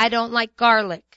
I don't like garlic.